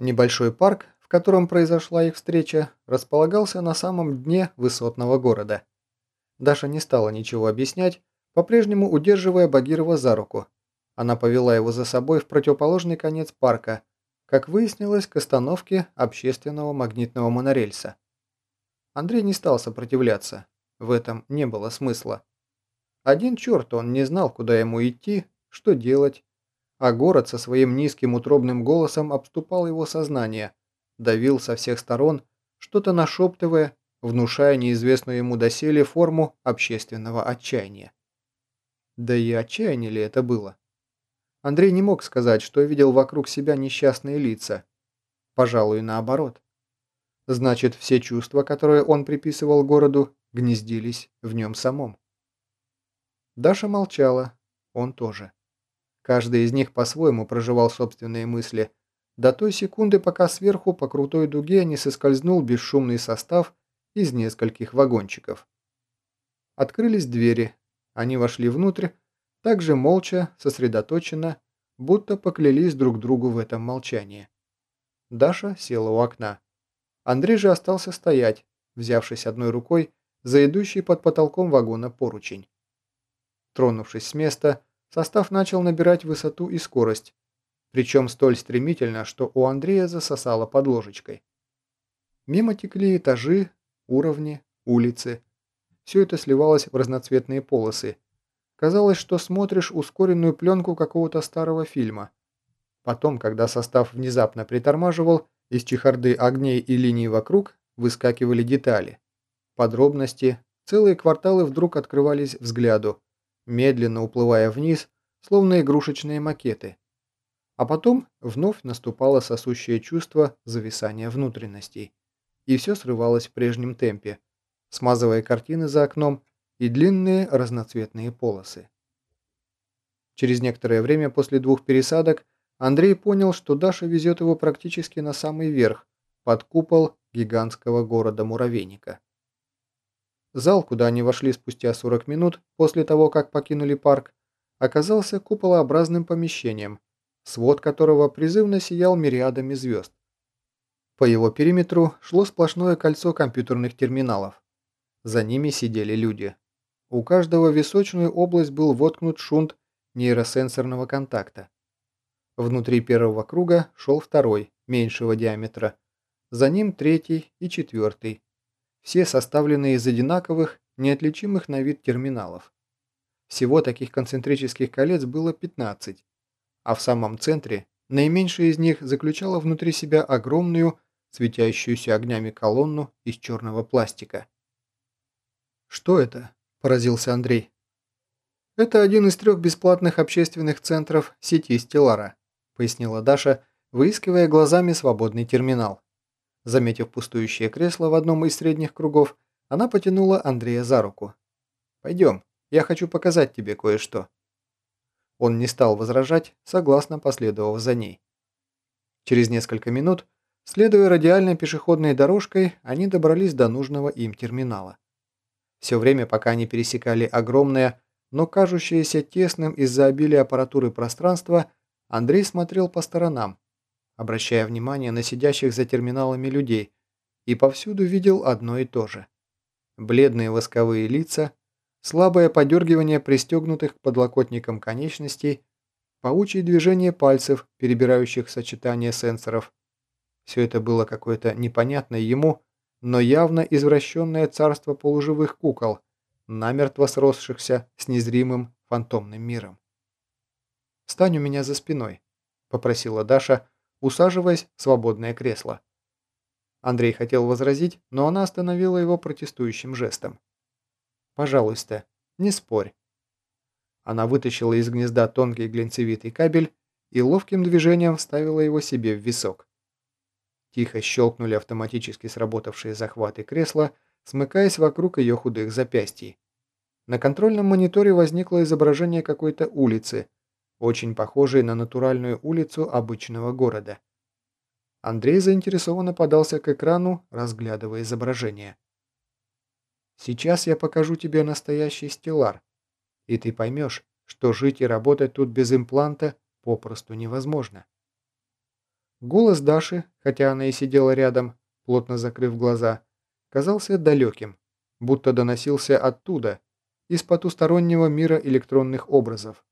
Небольшой парк, в котором произошла их встреча, располагался на самом дне высотного города. Даша не стала ничего объяснять, по-прежнему удерживая Багирова за руку. Она повела его за собой в противоположный конец парка, как выяснилось, к остановке общественного магнитного монорельса. Андрей не стал сопротивляться, в этом не было смысла. Один черт он не знал, куда ему идти, что делать, а город со своим низким утробным голосом обступал его сознание, давил со всех сторон, что-то нашептывая, внушая неизвестную ему доселе форму общественного отчаяния. Да и отчаяние ли это было? Андрей не мог сказать, что видел вокруг себя несчастные лица. Пожалуй, наоборот. Значит, все чувства, которые он приписывал городу, гнездились в нем самом. Даша молчала, он тоже. Каждый из них по-своему проживал собственные мысли, до той секунды, пока сверху по крутой дуге не соскользнул бесшумный состав из нескольких вагончиков. Открылись двери, они вошли внутрь, также молча, сосредоточенно, будто поклялись друг другу в этом молчании. Даша села у окна. Андрей же остался стоять, взявшись одной рукой за идущий под потолком вагона поручень. Тронувшись с места, состав начал набирать высоту и скорость, причем столь стремительно, что у Андрея засосало под ложечкой. Мимо текли этажи, уровни, улицы. Все это сливалось в разноцветные полосы. Казалось, что смотришь ускоренную пленку какого-то старого фильма. Потом, когда состав внезапно притормаживал, из чехарды огней и линий вокруг выскакивали детали. Подробности, целые кварталы вдруг открывались взгляду, медленно уплывая вниз, словно игрушечные макеты. А потом вновь наступало сосущее чувство зависания внутренностей. И все срывалось в прежнем темпе, смазывая картины за окном и длинные разноцветные полосы. Через некоторое время после двух пересадок Андрей понял, что Даша везет его практически на самый верх, под купол гигантского города-муравейника. Зал, куда они вошли спустя 40 минут после того, как покинули парк, оказался куполообразным помещением, свод которого призывно сиял мириадами звезд. По его периметру шло сплошное кольцо компьютерных терминалов. За ними сидели люди. У каждого в височную область был воткнут шунт нейросенсорного контакта. Внутри первого круга шел второй, меньшего диаметра. За ним третий и четвертый, все составлены из одинаковых, неотличимых на вид терминалов. Всего таких концентрических колец было 15, а в самом центре наименьшее из них заключало внутри себя огромную, светящуюся огнями колонну из черного пластика. «Что это?» – поразился Андрей. «Это один из трех бесплатных общественных центров сети Стеллара», – пояснила Даша, выискивая глазами свободный терминал. Заметив пустующее кресло в одном из средних кругов, она потянула Андрея за руку. «Пойдем, я хочу показать тебе кое-что». Он не стал возражать, согласно последовав за ней. Через несколько минут, следуя радиальной пешеходной дорожкой, они добрались до нужного им терминала. Все время, пока они пересекали огромное, но кажущееся тесным из-за обилия аппаратуры пространство, Андрей смотрел по сторонам, обращая внимание на сидящих за терминалами людей, и повсюду видел одно и то же. Бледные восковые лица, слабое подергивание пристегнутых к подлокотникам конечностей, паучье движение пальцев, перебирающих сочетание сенсоров. Все это было какое-то непонятное ему, но явно извращенное царство полуживых кукол, намертво сросшихся с незримым фантомным миром. «Встань у меня за спиной», — попросила Даша, усаживаясь в свободное кресло. Андрей хотел возразить, но она остановила его протестующим жестом. «Пожалуйста, не спорь». Она вытащила из гнезда тонкий глинцевитый кабель и ловким движением вставила его себе в висок. Тихо щелкнули автоматически сработавшие захваты кресла, смыкаясь вокруг ее худых запястий. На контрольном мониторе возникло изображение какой-то улицы – очень похожей на натуральную улицу обычного города. Андрей заинтересованно подался к экрану, разглядывая изображение. «Сейчас я покажу тебе настоящий стеллар, и ты поймешь, что жить и работать тут без импланта попросту невозможно». Голос Даши, хотя она и сидела рядом, плотно закрыв глаза, казался далеким, будто доносился оттуда, из потустороннего мира электронных образов.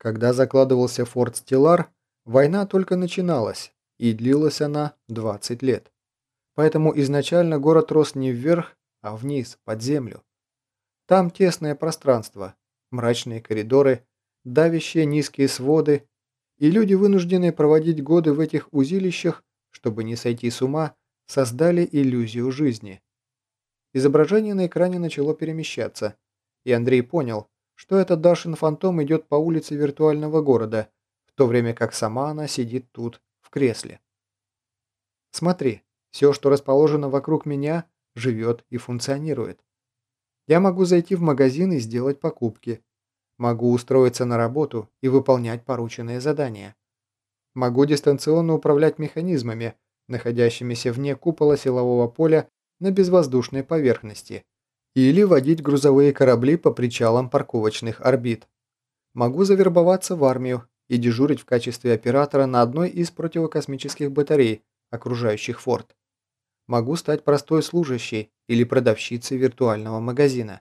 Когда закладывался форт Стеллар, война только начиналась, и длилась она 20 лет. Поэтому изначально город рос не вверх, а вниз, под землю. Там тесное пространство, мрачные коридоры, давящие низкие своды, и люди, вынужденные проводить годы в этих узилищах, чтобы не сойти с ума, создали иллюзию жизни. Изображение на экране начало перемещаться, и Андрей понял, что этот Дашин фантом идет по улице виртуального города, в то время как сама она сидит тут, в кресле. Смотри, все, что расположено вокруг меня, живет и функционирует. Я могу зайти в магазин и сделать покупки. Могу устроиться на работу и выполнять порученные задания. Могу дистанционно управлять механизмами, находящимися вне купола силового поля на безвоздушной поверхности – или водить грузовые корабли по причалам парковочных орбит. Могу завербоваться в армию и дежурить в качестве оператора на одной из противокосмических батарей, окружающих форт. Могу стать простой служащей или продавщицей виртуального магазина.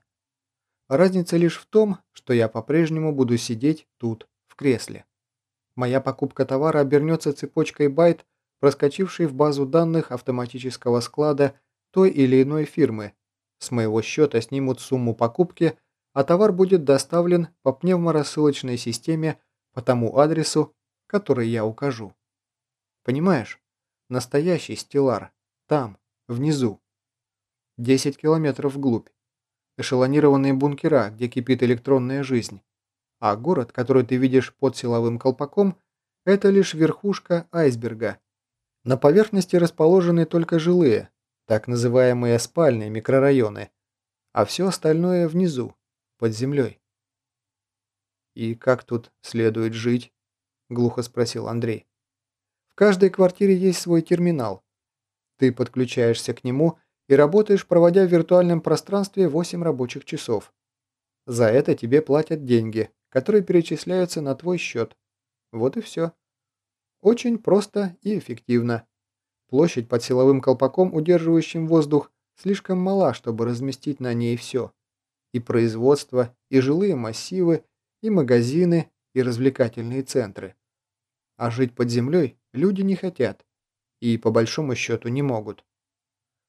Разница лишь в том, что я по-прежнему буду сидеть тут, в кресле. Моя покупка товара обернется цепочкой байт, проскочившей в базу данных автоматического склада той или иной фирмы, с моего счета снимут сумму покупки, а товар будет доставлен по пневморассылочной системе по тому адресу, который я укажу. Понимаешь? Настоящий стеллар. Там, внизу. 10 километров вглубь. Эшелонированные бункера, где кипит электронная жизнь. А город, который ты видишь под силовым колпаком, это лишь верхушка айсберга. На поверхности расположены только жилые, так называемые спальные микрорайоны, а все остальное внизу, под землей. «И как тут следует жить?» – глухо спросил Андрей. «В каждой квартире есть свой терминал. Ты подключаешься к нему и работаешь, проводя в виртуальном пространстве 8 рабочих часов. За это тебе платят деньги, которые перечисляются на твой счет. Вот и все. Очень просто и эффективно. Площадь под силовым колпаком, удерживающим воздух, слишком мала, чтобы разместить на ней все. И производство, и жилые массивы, и магазины, и развлекательные центры. А жить под землей люди не хотят. И по большому счету не могут.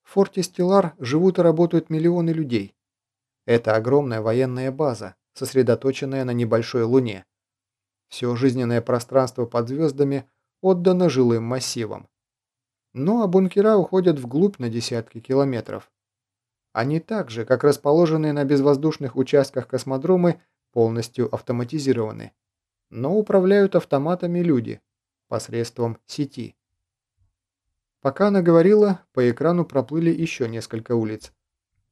В форте Стеллар живут и работают миллионы людей. Это огромная военная база, сосредоточенная на небольшой луне. Все жизненное пространство под звездами отдано жилым массивам. Ну а бункера уходят вглубь на десятки километров. Они так же, как расположенные на безвоздушных участках космодромы, полностью автоматизированы. Но управляют автоматами люди посредством сети. Пока она говорила, по экрану проплыли еще несколько улиц.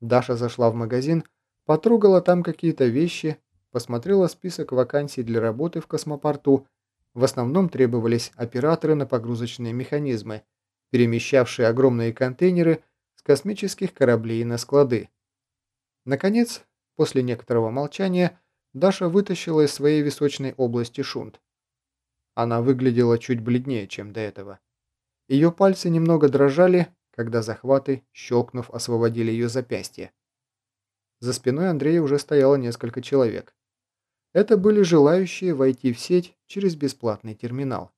Даша зашла в магазин, потрогала там какие-то вещи, посмотрела список вакансий для работы в космопорту. В основном требовались операторы на погрузочные механизмы – перемещавшие огромные контейнеры с космических кораблей на склады. Наконец, после некоторого молчания, Даша вытащила из своей височной области шунт. Она выглядела чуть бледнее, чем до этого. Ее пальцы немного дрожали, когда захваты, щелкнув, освободили ее запястье. За спиной Андрея уже стояло несколько человек. Это были желающие войти в сеть через бесплатный терминал.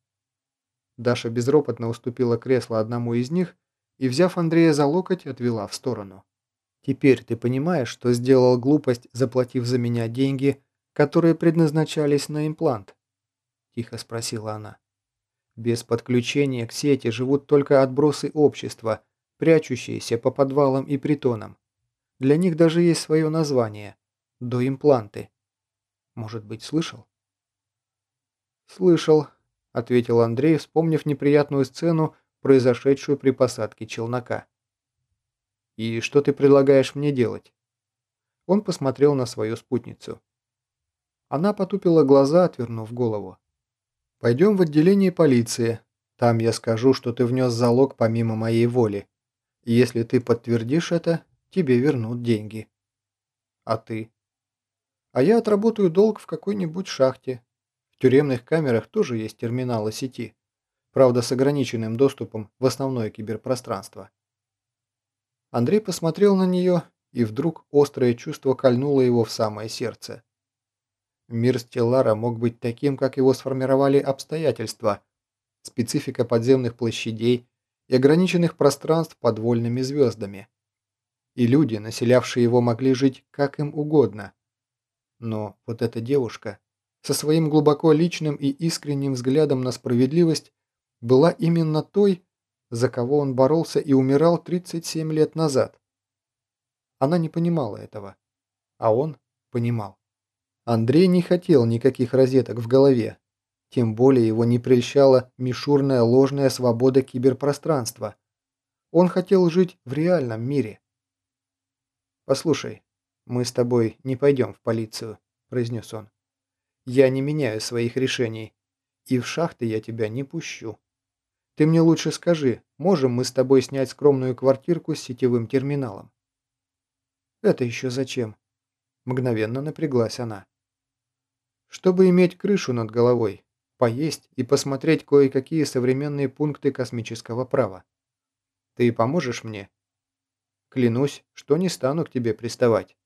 Даша безропотно уступила кресло одному из них и, взяв Андрея за локоть, отвела в сторону. «Теперь ты понимаешь, что сделал глупость, заплатив за меня деньги, которые предназначались на имплант?» Тихо спросила она. «Без подключения к сети живут только отбросы общества, прячущиеся по подвалам и притонам. Для них даже есть свое название – доимпланты. Может быть, слышал?» «Слышал», – ответил Андрей, вспомнив неприятную сцену, произошедшую при посадке челнока. «И что ты предлагаешь мне делать?» Он посмотрел на свою спутницу. Она потупила глаза, отвернув голову. «Пойдем в отделение полиции. Там я скажу, что ты внес залог помимо моей воли. Если ты подтвердишь это, тебе вернут деньги. А ты? А я отработаю долг в какой-нибудь шахте, тюремных камерах тоже есть терминалы сети. правда с ограниченным доступом в основное киберпространство. Андрей посмотрел на нее, и вдруг острое чувство кольнуло его в самое сердце. Мир Стеллара мог быть таким, как его сформировали обстоятельства, специфика подземных площадей и ограниченных пространств под вольными звездами. И люди, населявшие его, могли жить как им угодно. Но вот эта девушка со своим глубоко личным и искренним взглядом на справедливость была именно той, за кого он боролся и умирал 37 лет назад. Она не понимала этого, а он понимал. Андрей не хотел никаких розеток в голове, тем более его не прельщала мишурная ложная свобода киберпространства. Он хотел жить в реальном мире. «Послушай, мы с тобой не пойдем в полицию», – произнес он. «Я не меняю своих решений, и в шахты я тебя не пущу». Ты мне лучше скажи, можем мы с тобой снять скромную квартирку с сетевым терминалом?» «Это еще зачем?» Мгновенно напряглась она. «Чтобы иметь крышу над головой, поесть и посмотреть кое-какие современные пункты космического права. Ты поможешь мне? Клянусь, что не стану к тебе приставать».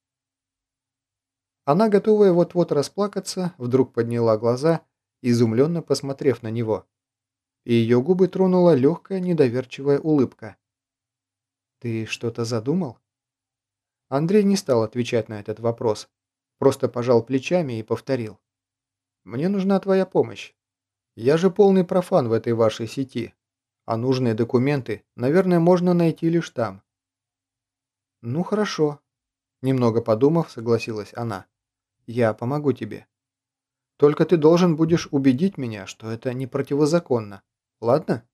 Она, готовая вот-вот расплакаться, вдруг подняла глаза, изумленно посмотрев на него и ее губы тронула легкая недоверчивая улыбка. «Ты что-то задумал?» Андрей не стал отвечать на этот вопрос, просто пожал плечами и повторил. «Мне нужна твоя помощь. Я же полный профан в этой вашей сети, а нужные документы, наверное, можно найти лишь там». «Ну хорошо», – немного подумав, согласилась она. «Я помогу тебе. Только ты должен будешь убедить меня, что это не противозаконно. Ладно?